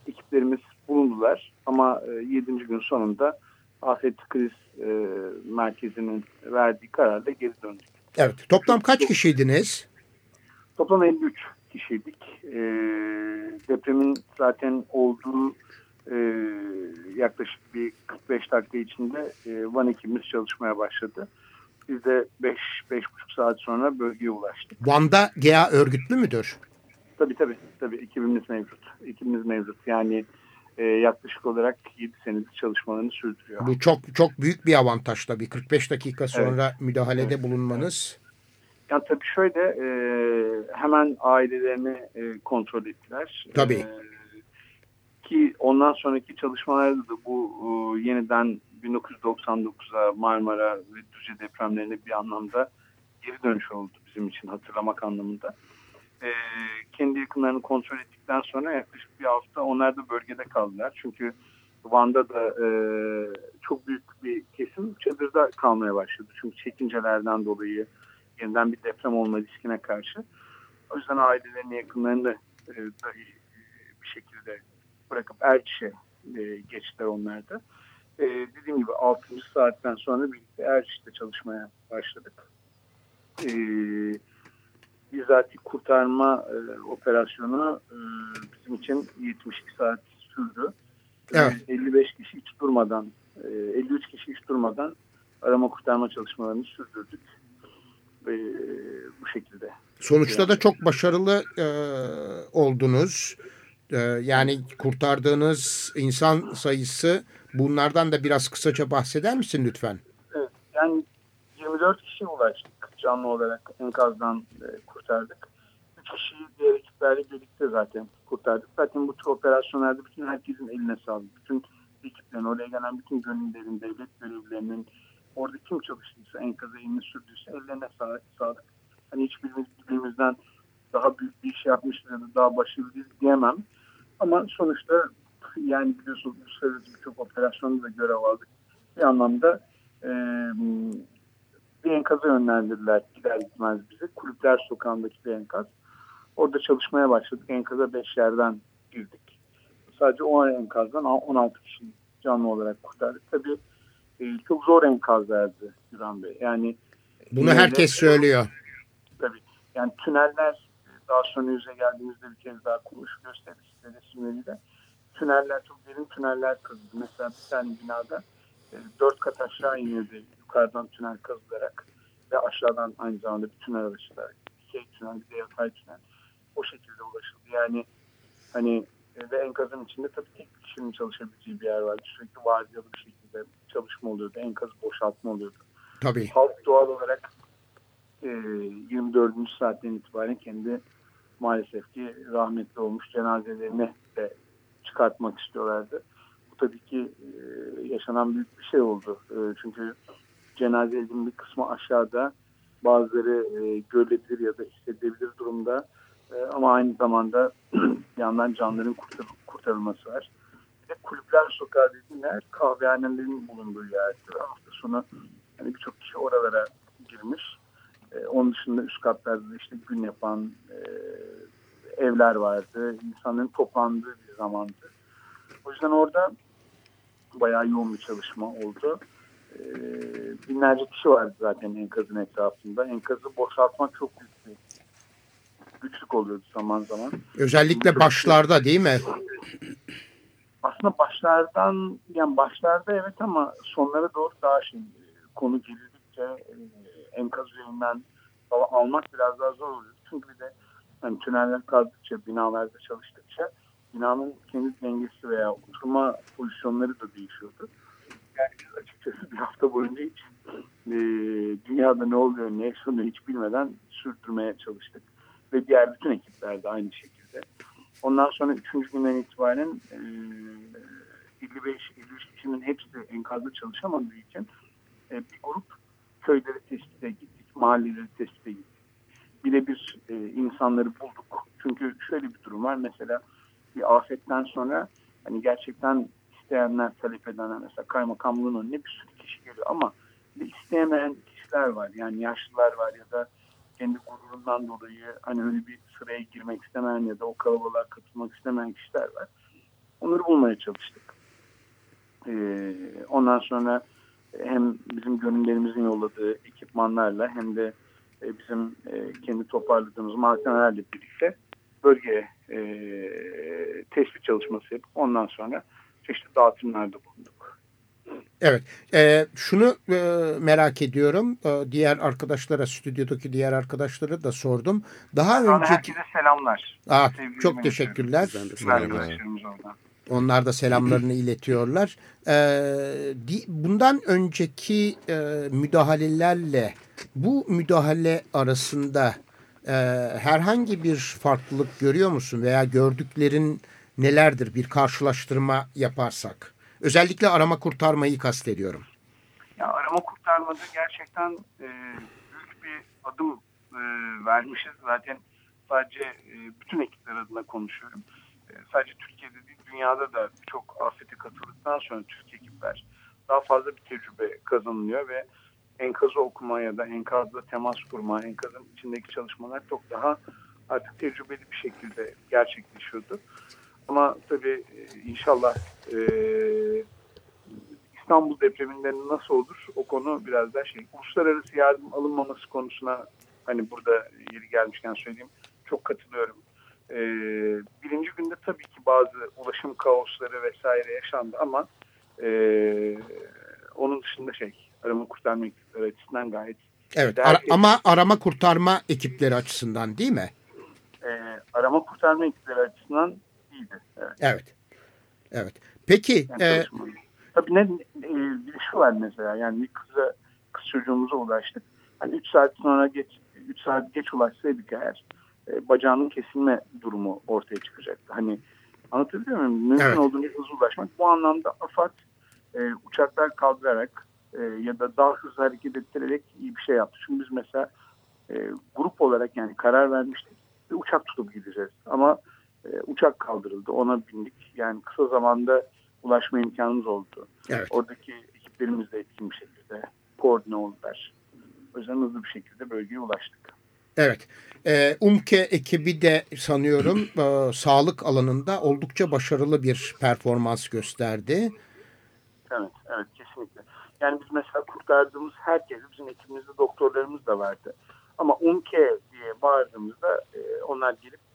ekiplerimiz bulundular. Ama e, 7. gün sonunda afet kriz e, merkezinin verdiği kararla geri döndük. Evet. Toplam kaç kişiydiniz? Toplam 53 kişiydik. E, depremin zaten olduğu e, yaklaşık bir 45 dakika içinde e, Van ekibimiz çalışmaya başladı. Biz de 5-5,5 saat sonra bölgeye ulaştık. Van'da GEA örgütlü müdür? Tabii tabii. tabii ekibimiz mevcut. Ekibimiz mevcut. Yani e, yaklaşık olarak 7 senedir çalışmalarını sürdürüyor. Bu çok çok büyük bir avantaj tabii. 45 dakika sonra müdahalede bulunmanız. Yani tabii şöyle e, hemen ailelerini e, kontrol ettiler. Tabii. E, ki ondan sonraki çalışmalarda da bu e, yeniden 1999'a Marmara ve Düzce depremlerine bir anlamda geri dönüş oldu bizim için hatırlamak anlamında. E, kendi yakınlarını kontrol ettikten sonra yaklaşık bir hafta onlar da bölgede kaldılar. Çünkü Van'da da e, çok büyük bir kesim çadırda kalmaya başladı. Çünkü çekincelerden dolayı yeniden bir deprem olma riskine karşı. O yüzden ailelerini yakınlarını e, da e, bir şekilde bırakıp Erçiş'e e, geçtiler onlar da. E, dediğim gibi 6. saatten sonra birlikte Erçiş'te çalışmaya başladık. E, bizzat kurtarma e, operasyonu e, bizim için 72 saat sürdü. E, Evet. 55 kişi hiç durmadan, e, 53 kişi hiç durmadan arama kurtarma çalışmalarını sürdürdük. E, bu şekilde. Sonuçta da çok başarılı e, oldunuz. E, yani kurtardığınız insan sayısı bunlardan da biraz kısaca bahseder misin lütfen? Evet, yani 24 kişiye ulaştık canlı olarak enkazdan e, kurtardık. 3 kişiyi diğer ekiplerle birlikte zaten kurtardık. Zaten bu tür operasyonlarda bütün herkesin eline sağlık. Bütün ekiplerin, oraya gelen bütün gönüllerin, devlet görevlilerinin orada kim çalıştıysa, enkaza elini sürdüyse ellerine sağ- sağlık. Hani hiçbirimiz birbirimizden daha büyük bir iş yapmışız ya da daha başarılıyız diyemem. Ama sonuçta yani biliyorsunuz uluslararası birçok operasyonda da görev aldık. Bir anlamda e, bir enkaza yönlendirdiler gider gitmez bizi. Kulüpler sokağındaki bir enkaz. Orada çalışmaya başladık. Enkaza 5 yerden girdik. Sadece o enkazdan 16 kişi canlı olarak kurtardık. Tabii e, çok zor enkazlardı Güran Bey. Yani Bunu yine de- herkes söylüyor. Tabii. Yani tüneller daha sonra yüze geldiğimizde bir kez daha konuş gösteririz size resimleriyle. Tüneller çok derin tüneller kazıldı. Mesela bir tane binada e, dört kat aşağı inildi yukarıdan tünel kazılarak ve aşağıdan aynı zamanda bir tünel açılarak. Dikey tünel bir de yatay tünel. O şekilde ulaşıldı. Yani hani e, ve enkazın içinde tabii tek kişinin çalışabileceği bir yer vardı. Sürekli vardiyalı bir şekilde çalışma oluyordu. Enkazı boşaltma oluyordu Tabii. halk doğal olarak e, 24. saatten itibaren kendi maalesef ki rahmetli olmuş cenazelerini de çıkartmak istiyorlardı. Bu tabii ki e, yaşanan büyük bir şey oldu. E, çünkü cenazelerin bir kısmı aşağıda bazıları e, görülebilir ya da hissedilebilir durumda. E, ama aynı zamanda yandan canların kurtar kurtarılması var. De kulüpler sokağı dediğim yer kahvehanelerin bulunduğu yerdir. Hafta sonu yani birçok kişi oralara girmiş. Ee, onun dışında üst katlarda da işte gün yapan e, evler vardı. İnsanların toplandığı bir zamandı. O yüzden orada bayağı yoğun bir çalışma oldu. Ee, binlerce kişi vardı zaten enkazın etrafında. Enkazı boşaltmak çok büyük bir güçlük oluyordu zaman zaman. Özellikle başlarda değil mi? Aslında başlardan yani başlarda evet ama sonlara doğru daha şey konu gelildikçe e, enkaz üzerinden almak biraz daha zor oluyor. Çünkü bir de hani tüneller kazdıkça binalarda çalıştıkça binanın kendi dengesi veya oturma pozisyonları da değişiyordu. Yani biz açıkçası bir hafta boyunca hiç e, dünyada ne oluyor ne yaşanıyor hiç bilmeden sürdürmeye çalıştık. Ve diğer bütün ekipler de aynı şekilde. Ondan sonra üçüncü günden itibaren e, 55-53 kişinin hepsi enkazda çalışamadığı için e, bir grup köyleri tespite gittik, mahalleleri tespite gittik. birebir e, insanları bulduk. Çünkü şöyle bir durum var. Mesela bir afetten sonra hani gerçekten isteyenler, talep edenler mesela kaymakamlığın önüne bir sürü kişi geliyor ama isteyemeyen kişiler var. Yani yaşlılar var ya da kendi gururundan dolayı hani öyle bir sıraya girmek istemeyen ya da o kalabalığa katılmak istemeyen kişiler var. Onları bulmaya çalıştık. Ee, ondan sonra hem bizim gönüllerimizin yolladığı ekipmanlarla hem de e, bizim e, kendi toparladığımız malzemelerle birlikte bölgeye e, tespit çalışması yapıp ondan sonra çeşitli dağıtımlarda bulunduk. Evet. E, şunu e, merak ediyorum. E, diğer arkadaşlara, stüdyodaki diğer arkadaşlara da sordum. Daha Sonra önceki... herkese selamlar. Aa, Sevgili çok teşekkürler. Onlar da selamlarını iletiyorlar. Ee, di- bundan önceki e, müdahalelerle bu müdahale arasında e, herhangi bir farklılık görüyor musun veya gördüklerin nelerdir bir karşılaştırma yaparsak? Özellikle arama kurtarmayı kastediyorum. Ya arama kurtarmada gerçekten e, büyük bir adım e, vermişiz. Zaten sadece e, bütün ekipler adına konuşuyorum. E, sadece Türkiye'de değil dünyada da birçok afete katıldıktan sonra Türk ekipler daha fazla bir tecrübe kazanılıyor ve enkazı okuma ya da enkazla temas kurma, enkazın içindeki çalışmalar çok daha artık tecrübeli bir şekilde gerçekleşiyordu. Ama tabii e, inşallah e, İstanbul depreminde nasıl olur o konu biraz daha şey. Uluslararası yardım alınmaması konusuna hani burada yeri gelmişken söyleyeyim çok katılıyorum. Ee, birinci günde tabii ki bazı ulaşım kaosları vesaire yaşandı ama e, onun dışında şey arama kurtarma ekipleri açısından gayet Evet ara- iyi. ama arama kurtarma ekipleri açısından değil mi? e, arama kurtarma ekipleri açısından iyiydi. Evet. Evet. Evet. Peki Yani e. Tabii ne, e, bir şu var mesela yani bir kıza, kız çocuğumuza ulaştık. Hani 3 saat sonra geç 3 saat geç ulaşsaydık eğer e, bacağının kesilme durumu ortaya çıkacaktı. Hani anlatabiliyor muyum? Mümkün Evet. olduğunca hızlı ulaşmak. Bu anlamda AFAD e, uçaklar kaldırarak e, ya da daha hızlı hareket ettirerek iyi bir şey yaptı. Çünkü biz mesela e, grup olarak yani karar vermiştik ve uçak tutup gideceğiz. Ama e, uçak kaldırıldı. Ona bindik. Yani kısa zamanda ulaşma imkanımız oldu. Evet. Oradaki ekiplerimiz de etkin bir şekilde koordine oldular. O yüzden hızlı bir şekilde bölgeye ulaştık. Evet. Ee, UMKE ekibi de sanıyorum e, sağlık alanında oldukça başarılı bir performans gösterdi. Evet, evet kesinlikle. Yani biz mesela kurtardığımız herkes, bizim ekibimizde doktorlarımız da vardı. Ama UMKE diye bağırdığımızda e, onlar gelip e,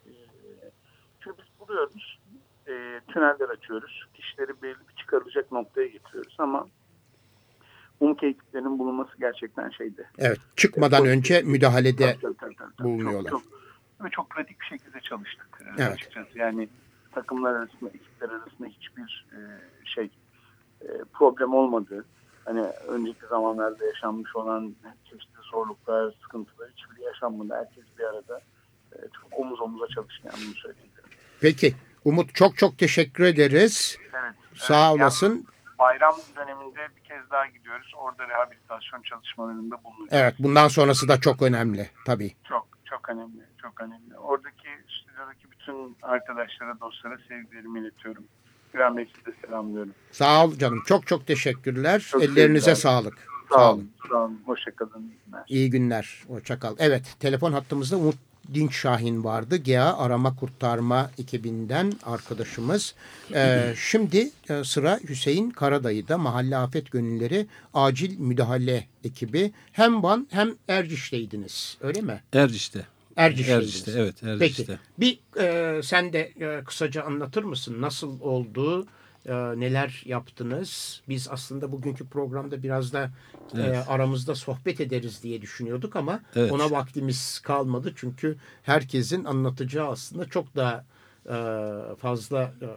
çünkü biz buluyoruz, e, tüneller açıyoruz, kişileri belli bir çıkarılacak noktaya getiriyoruz ama UMKE ekiplerinin bulunması gerçekten şeydi. Evet. Çıkmadan Çok- önce müdahalede Tabii, tabii, tabii, bulunuyorlar. Çok, çok, çok pratik bir şekilde çalıştık e, Evet. açıkçası. Yani takımlar arasında, ekipler arasında hiçbir e, şey e, problem olmadı. Hani önceki zamanlarda yaşanmış olan çeşitli zorluklar, sıkıntılar hiçbiri yaşanmadı. Herkes bir arada e, çok omuz omuza çalıştı yani bunu söyleyebilirim. Peki. Umut çok çok teşekkür ederiz. Evet. Sağ evet, olasın. Bayram döneminde bir kez daha gidiyoruz. Orada rehabilitasyon çalışmalarında bulunacağız. Evet bundan sonrası da çok önemli tabii. Çok çok önemli, çok önemli. Oradaki stüdyodaki bütün arkadaşlara, dostlara sevgilerimi iletiyorum. Size de selamlıyorum. Sağ ol canım. Çok çok teşekkürler. Çok Ellerinize sağlık. Sağ olun. Sağ olun. Hoşçakalın. İyi günler. İyi günler. Hoşça kal. Evet, telefon hattımızda Umut Dinç Şahin vardı. GEA Arama Kurtarma ekibinden arkadaşımız. Ee, şimdi e, sıra Hüseyin Karadayı'da Mahalle Afet Gönülleri Acil Müdahale ekibi. Hem Van hem Erciş'teydiniz. Öyle mi? Erciş'te. Erciş'teydiniz. Erciş'te evet Erciş'te. Peki. Bir e, sen de e, kısaca anlatır mısın? Nasıl oldu? E, neler yaptınız? Biz aslında bugünkü programda biraz da e, Evet. aramızda sohbet ederiz diye düşünüyorduk ama Evet. ona vaktimiz kalmadı. Çünkü herkesin anlatacağı aslında çok daha e, fazla e,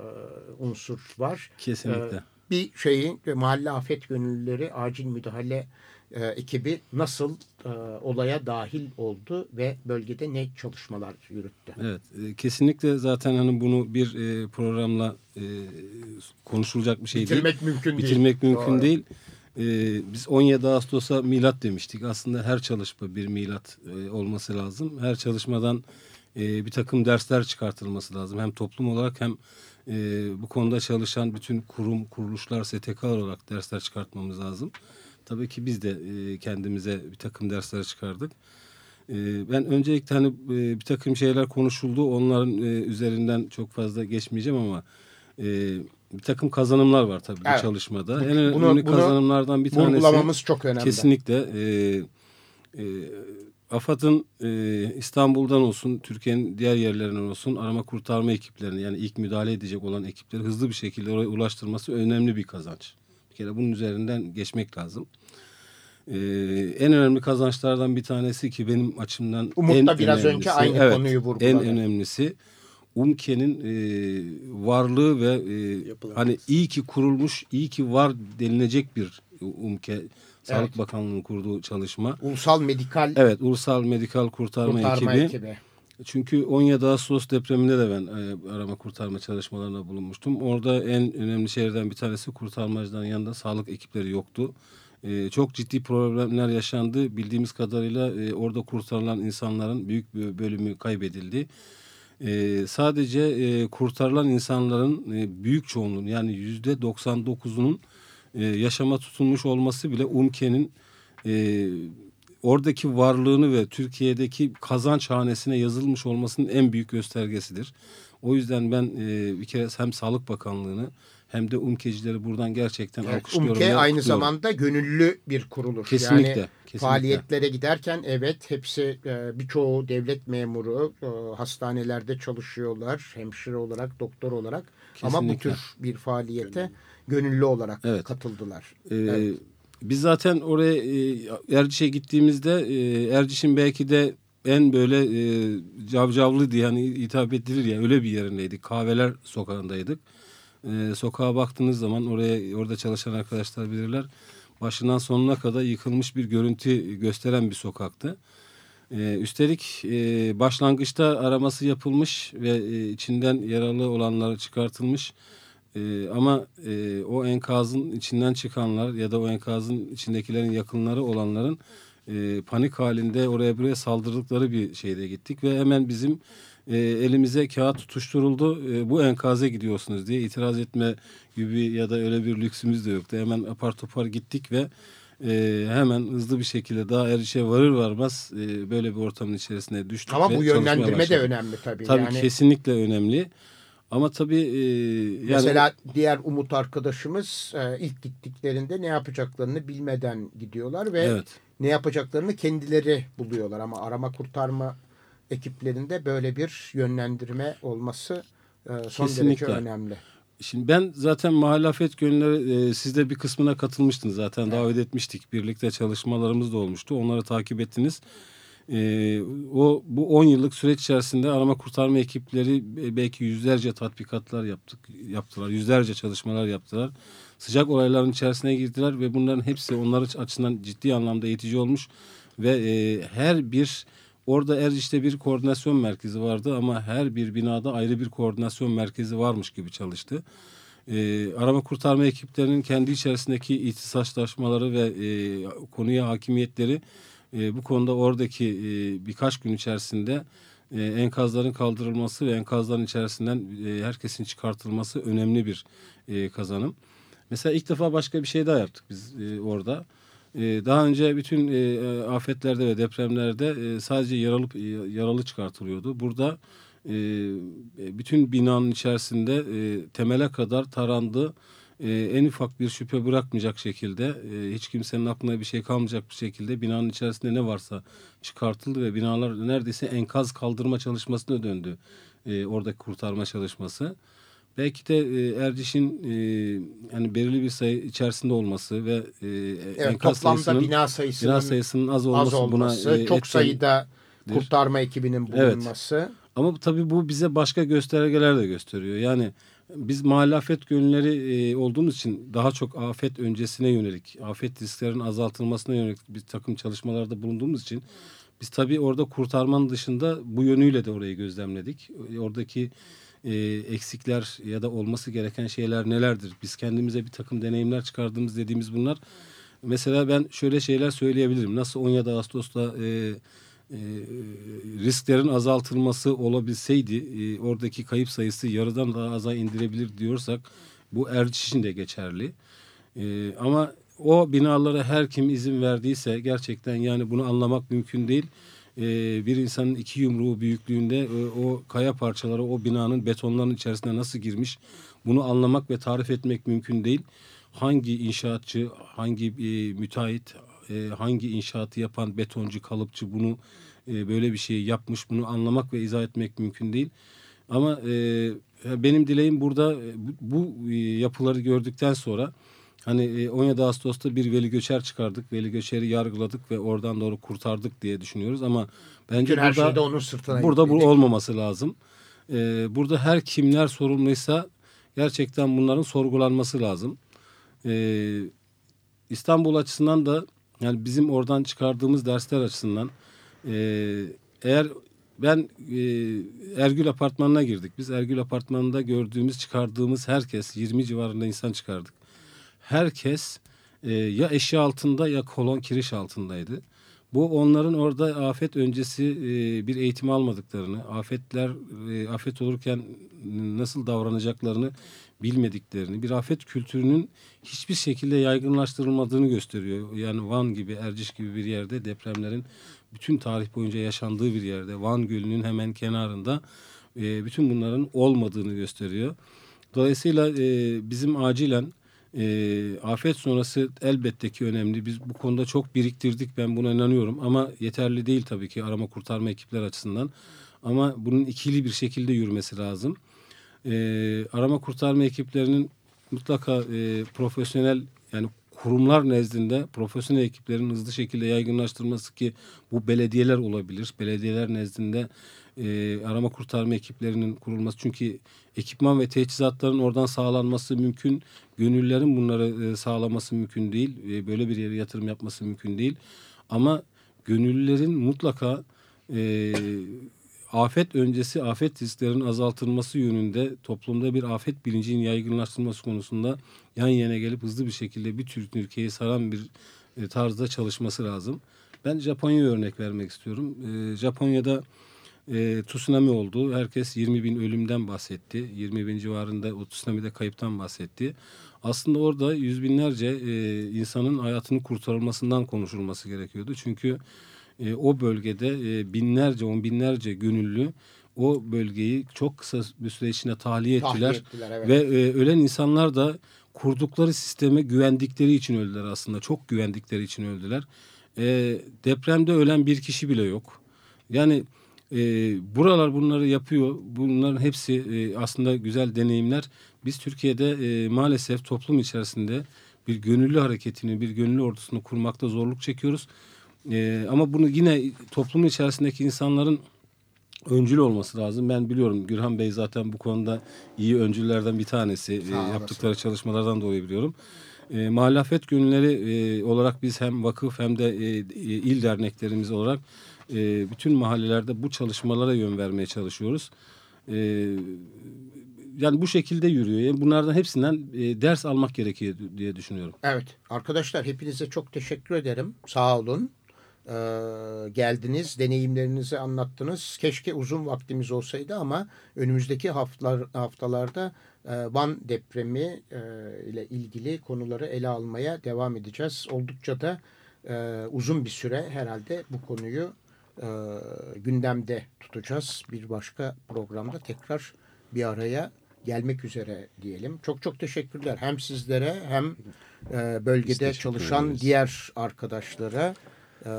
unsur var. Kesinlikle. E, bir şeyin e, mahalle afet gönüllüleri acil müdahale e, ekibi nasıl e, olaya dahil oldu ve bölgede ne çalışmalar yürüttü? Evet e, kesinlikle zaten hani bunu bir e, programla e, konuşulacak bir şey değil. Bitirmek mümkün değil. Bitirmek mümkün Doğru. değil. e, biz 17 Ağustos'a milat demiştik. Aslında her çalışma bir milat e, olması lazım. Her çalışmadan e, bir takım dersler çıkartılması lazım. Hem toplum olarak hem e, bu konuda çalışan bütün kurum, kuruluşlar, STK'lar olarak dersler çıkartmamız lazım. Tabii ki biz de e, kendimize bir takım dersler çıkardık. E, ben öncelikle hani e, bir takım şeyler konuşuldu. Onların e, üzerinden çok fazla geçmeyeceğim ama e, bir takım kazanımlar var tabii Evet. bu çalışmada. Bu- en önemli bunu- bunu kazanımlardan bir tanesi çok önemli. kesinlikle e, e, AFAD'ın e, İstanbul'dan olsun, Türkiye'nin diğer yerlerinden olsun arama kurtarma ekiplerini yani ilk müdahale edecek olan ekipleri hızlı bir şekilde oraya ulaştırması önemli bir kazanç. Bir kere bunun üzerinden geçmek lazım. E, en önemli kazançlardan bir tanesi ki benim açımdan Umut en da biraz önemlisi, önce aynı evet, konuyu vurguladı. En önemlisi UMKE'nin e, varlığı ve e, hani iyi ki kurulmuş, iyi ki var denilecek bir UMKE Sağlık Evet. Bakanlığı'nın kurduğu çalışma. Ulusal Medikal Evet, Ulusal Medikal Kurtarma, Kurtarma Ekibi. Ekibi. Çünkü 17 Ağustos depreminde de ben e, arama kurtarma çalışmalarına bulunmuştum. Orada en önemli şeylerden bir tanesi kurtarmacıların yanında sağlık ekipleri yoktu. E, çok ciddi problemler yaşandı. Bildiğimiz kadarıyla e, orada kurtarılan insanların büyük bir bölümü kaybedildi. Sadece kurtarılan insanların büyük çoğunluğun yani yüzde 99'unun e, yaşama tutulmuş olması bile UMKE'nin oradaki varlığını ve Türkiye'deki kazanç hanesine yazılmış olmasının en büyük göstergesidir. O yüzden ben e, bir kere hem Sağlık Bakanlığı'nı hem de UMKE'cileri buradan gerçekten Evet, alkışlıyorum. UMKE aynı kutluyorum. zamanda gönüllü bir kuruluş. Kesinlikle, Yani kesinlikle. faaliyetlere giderken evet hepsi e, birçoğu devlet memuru e, hastanelerde çalışıyorlar hemşire olarak doktor olarak ama bu Kesinlikle. tür bir faaliyete gönüllü olarak Evet. katıldılar. Ee, Evet. Biz zaten oraya e, Erciş'e gittiğimizde e, Erciş'in belki de en böyle e, cavcavlı diye hani hitap edilir ya öyle bir yerindeydik. Kahveler sokağındaydık. E, sokağa baktığınız zaman oraya orada çalışan arkadaşlar bilirler. Başından sonuna kadar yıkılmış bir görüntü gösteren bir sokaktı. E, üstelik e, başlangıçta araması yapılmış ve içinden yaralı olanlar çıkartılmış. Ee, ama e, o enkazın içinden çıkanlar ya da o enkazın içindekilerin yakınları olanların e, panik halinde oraya buraya saldırdıkları bir şeyde gittik ve hemen bizim e, elimize kağıt tutuşturuldu. E, bu enkaza gidiyorsunuz diye itiraz etme gibi ya da öyle bir lüksümüz de yoktu. Hemen apar topar gittik ve e, hemen hızlı bir şekilde daha erişe varır varmaz e, böyle bir ortamın içerisine düştük. Ama bu yönlendirme de önemli tabii. Tabii yani kesinlikle önemli. Ama tabii e, yani Mesela diğer Umut arkadaşımız e, ilk gittiklerinde ne yapacaklarını bilmeden gidiyorlar ve evet. ne yapacaklarını kendileri buluyorlar. Ama arama kurtarma ekiplerinde böyle bir yönlendirme olması e, son Kesinlikle. derece önemli. Şimdi ben zaten muhalefet günleri e, siz de bir kısmına katılmıştınız zaten davet etmiştik. Birlikte çalışmalarımız da olmuştu. Onları takip ettiniz. E, o bu 10 yıllık süreç içerisinde arama kurtarma ekipleri e, belki yüzlerce tatbikatlar yaptık yaptılar. Yüzlerce çalışmalar yaptılar. Sıcak olayların içerisine girdiler ve bunların hepsi onlar açısından ciddi anlamda eğitici olmuş ve e, her bir Orada Erciş'te bir koordinasyon merkezi vardı ama her bir binada ayrı bir koordinasyon merkezi varmış gibi çalıştı. Ee, arama kurtarma ekiplerinin kendi içerisindeki ihtisaslaşmaları ve e, konuya hakimiyetleri e, bu konuda oradaki e, birkaç gün içerisinde e, enkazların kaldırılması ve enkazların içerisinden e, herkesin çıkartılması önemli bir e, kazanım. Mesela ilk defa başka bir şey daha yaptık biz e, orada. E, daha önce bütün e, afetlerde ve depremlerde e, sadece yaralı e, yaralı çıkartılıyordu. Burada e, e, bütün binanın içerisinde e, temele kadar tarandı. E, en ufak bir şüphe bırakmayacak şekilde e, hiç kimsenin aklına bir şey kalmayacak bir şekilde binanın içerisinde ne varsa çıkartıldı ve binalar neredeyse enkaz kaldırma çalışmasına döndü e, oradaki kurtarma çalışması. Belki de e, Erciş'in e, yani belirli bir sayı içerisinde olması ve e, Evet, enkaz sayısının, bina sayısının bina sayısının az olması, az olması, buna e, çok etken- sayıda kurtarma ekibinin Evet. bulunması. Ama bu- tabii bu bize başka göstergeler de gösteriyor. Yani biz mahalle afet gönülleri e, olduğumuz için daha çok afet öncesine yönelik, afet risklerinin azaltılmasına yönelik bir takım çalışmalarda bulunduğumuz için biz tabii orada kurtarmanın dışında bu yönüyle de orayı gözlemledik. E, Oradaki e, eksikler ya da olması gereken şeyler nelerdir? Biz kendimize bir takım deneyimler çıkardığımız dediğimiz bunlar mesela ben şöyle şeyler söyleyebilirim. Nasıl 17 Ağustos'ta e, e, risklerin azaltılması olabilseydi e, oradaki kayıp sayısı yarıdan daha aza indirebilir diyorsak bu Erciş için de geçerli. E, ama o binalara her kim izin verdiyse gerçekten yani bunu anlamak mümkün değil. Bir insanın iki yumruğu büyüklüğünde o kaya parçaları o binanın betonların içerisine nasıl girmiş bunu anlamak ve tarif etmek mümkün değil. Hangi inşaatçı, hangi e, müteahhit, e, hangi inşaatı yapan betoncu, kalıpçı bunu e, böyle bir şey yapmış bunu anlamak ve izah etmek mümkün değil. Ama e, benim dileğim burada e, bu, bu e, yapıları gördükten sonra hani 17 e, Ağustos'ta bir Veli Göçer çıkardık. Veli Göçer'i yargıladık ve oradan doğru kurtardık diye düşünüyoruz ama bence Bütün burada her onun sırtına burada bu olmaması lazım. E, burada her kimler sorumluysa gerçekten bunların sorgulanması lazım. E, İstanbul açısından da yani bizim oradan çıkardığımız dersler açısından e, eğer ben e, Ergül Apartmanı'na girdik. Biz Ergül Apartmanı'nda gördüğümüz, çıkardığımız herkes 20 civarında insan çıkardık. Herkes e, ya eşya altında ya kolon kiriş altındaydı. Bu onların orada afet öncesi e, bir eğitim almadıklarını, afetler e, afet olurken nasıl davranacaklarını bilmediklerini, bir afet kültürünün hiçbir şekilde yaygınlaştırılmadığını gösteriyor. Yani Van gibi, Erciş gibi bir yerde depremlerin bütün tarih boyunca yaşandığı bir yerde, Van Gölü'nün hemen kenarında e, bütün bunların olmadığını gösteriyor. Dolayısıyla bizim acilen e, afet sonrası elbette ki önemli. Biz bu konuda çok biriktirdik ben buna inanıyorum ama yeterli değil tabii ki arama kurtarma ekipler açısından. Ama bunun ikili bir şekilde yürümesi lazım. E, arama kurtarma ekiplerinin mutlaka e, profesyonel yani kurumlar nezdinde profesyonel ekiplerin hızlı şekilde yaygınlaştırması ki bu belediyeler olabilir. Belediyeler nezdinde e, arama kurtarma ekiplerinin kurulması. Çünkü ekipman ve teçhizatların oradan sağlanması mümkün. Gönüllülerin bunları e, sağlaması mümkün değil. E, böyle bir yere yatırım yapması mümkün değil. Ama gönüllülerin mutlaka e, afet öncesi afet risklerinin azaltılması yönünde toplumda bir afet bilincinin yaygınlaştırılması konusunda yan yana gelip hızlı bir şekilde bir Türk ülkeyi saran bir e, tarzda çalışması lazım. Ben Japonya'ya örnek vermek istiyorum. E, Japonya'da e, tsunami oldu. Herkes 20 bin ölümden bahsetti. 20 bin civarında o tsunami'de kayıptan bahsetti. Aslında orada yüz binlerce e, insanın hayatını kurtarılmasından konuşulması gerekiyordu. Çünkü e, o bölgede e, binlerce, on binlerce gönüllü o bölgeyi çok kısa bir süre içinde tahliye ettiler. Tahliye ettiler evet. Ve e, ölen insanlar da kurdukları sisteme güvendikleri için öldüler aslında. Çok güvendikleri için öldüler. E, depremde ölen bir kişi bile yok. Yani e, buralar bunları yapıyor. Bunların hepsi e, aslında güzel deneyimler. Biz Türkiye'de e, maalesef toplum içerisinde bir gönüllü hareketini, bir gönüllü ordusunu kurmakta zorluk çekiyoruz. E, ama bunu yine toplumun içerisindeki insanların öncül olması lazım. Ben biliyorum Gürhan Bey zaten bu konuda iyi öncüllerden bir tanesi. E, yaptıkları çalışmalardan dolayı biliyorum. E, Mahallafet Günleri e, olarak biz hem vakıf hem de e, il derneklerimiz olarak e, bütün mahallelerde bu çalışmalara yön vermeye çalışıyoruz. E, yani bu şekilde yürüyor. Yani bunlardan hepsinden e, ders almak gerekiyor diye düşünüyorum. Evet arkadaşlar hepinize çok teşekkür ederim. Sağ olun. Ee, geldiniz, deneyimlerinizi anlattınız. Keşke uzun vaktimiz olsaydı ama önümüzdeki haftalar, haftalarda e, Van depremi e, ile ilgili konuları ele almaya devam edeceğiz. Oldukça da e, uzun bir süre herhalde bu konuyu e, gündemde tutacağız. Bir başka programda tekrar bir araya gelmek üzere diyelim. Çok çok teşekkürler hem sizlere hem e, bölgede çalışan ederiz. diğer arkadaşlara. Ee,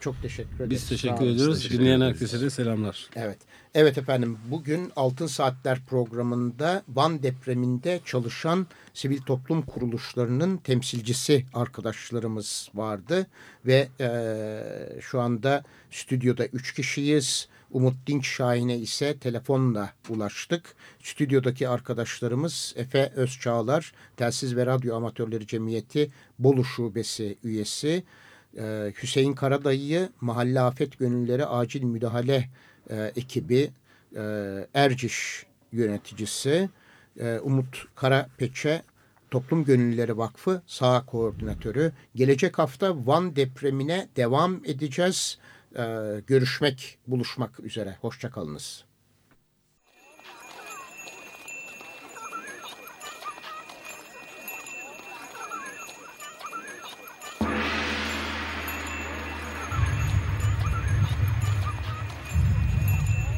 çok teşekkür ederiz. Biz teşekkür ediyoruz. Dinleyen herkese de selamlar. Evet. Evet efendim bugün Altın Saatler programında Van depreminde çalışan sivil toplum kuruluşlarının temsilcisi arkadaşlarımız vardı. Ve e, şu anda stüdyoda üç kişiyiz. Umut Dinç Şahin'e ise telefonla ulaştık. Stüdyodaki arkadaşlarımız Efe Özçağlar, Telsiz ve Radyo Amatörleri Cemiyeti Bolu Şubesi üyesi. Ee, Hüseyin Karadayı Mahalle Afet Gönülleri Acil Müdahale e, ekibi e, Erciş yöneticisi e, Umut Karapeçe Toplum Gönüllüleri Vakfı Sağ Koordinatörü. Gelecek hafta Van depremine devam edeceğiz. Ee, görüşmek, buluşmak üzere. Hoşçakalınız.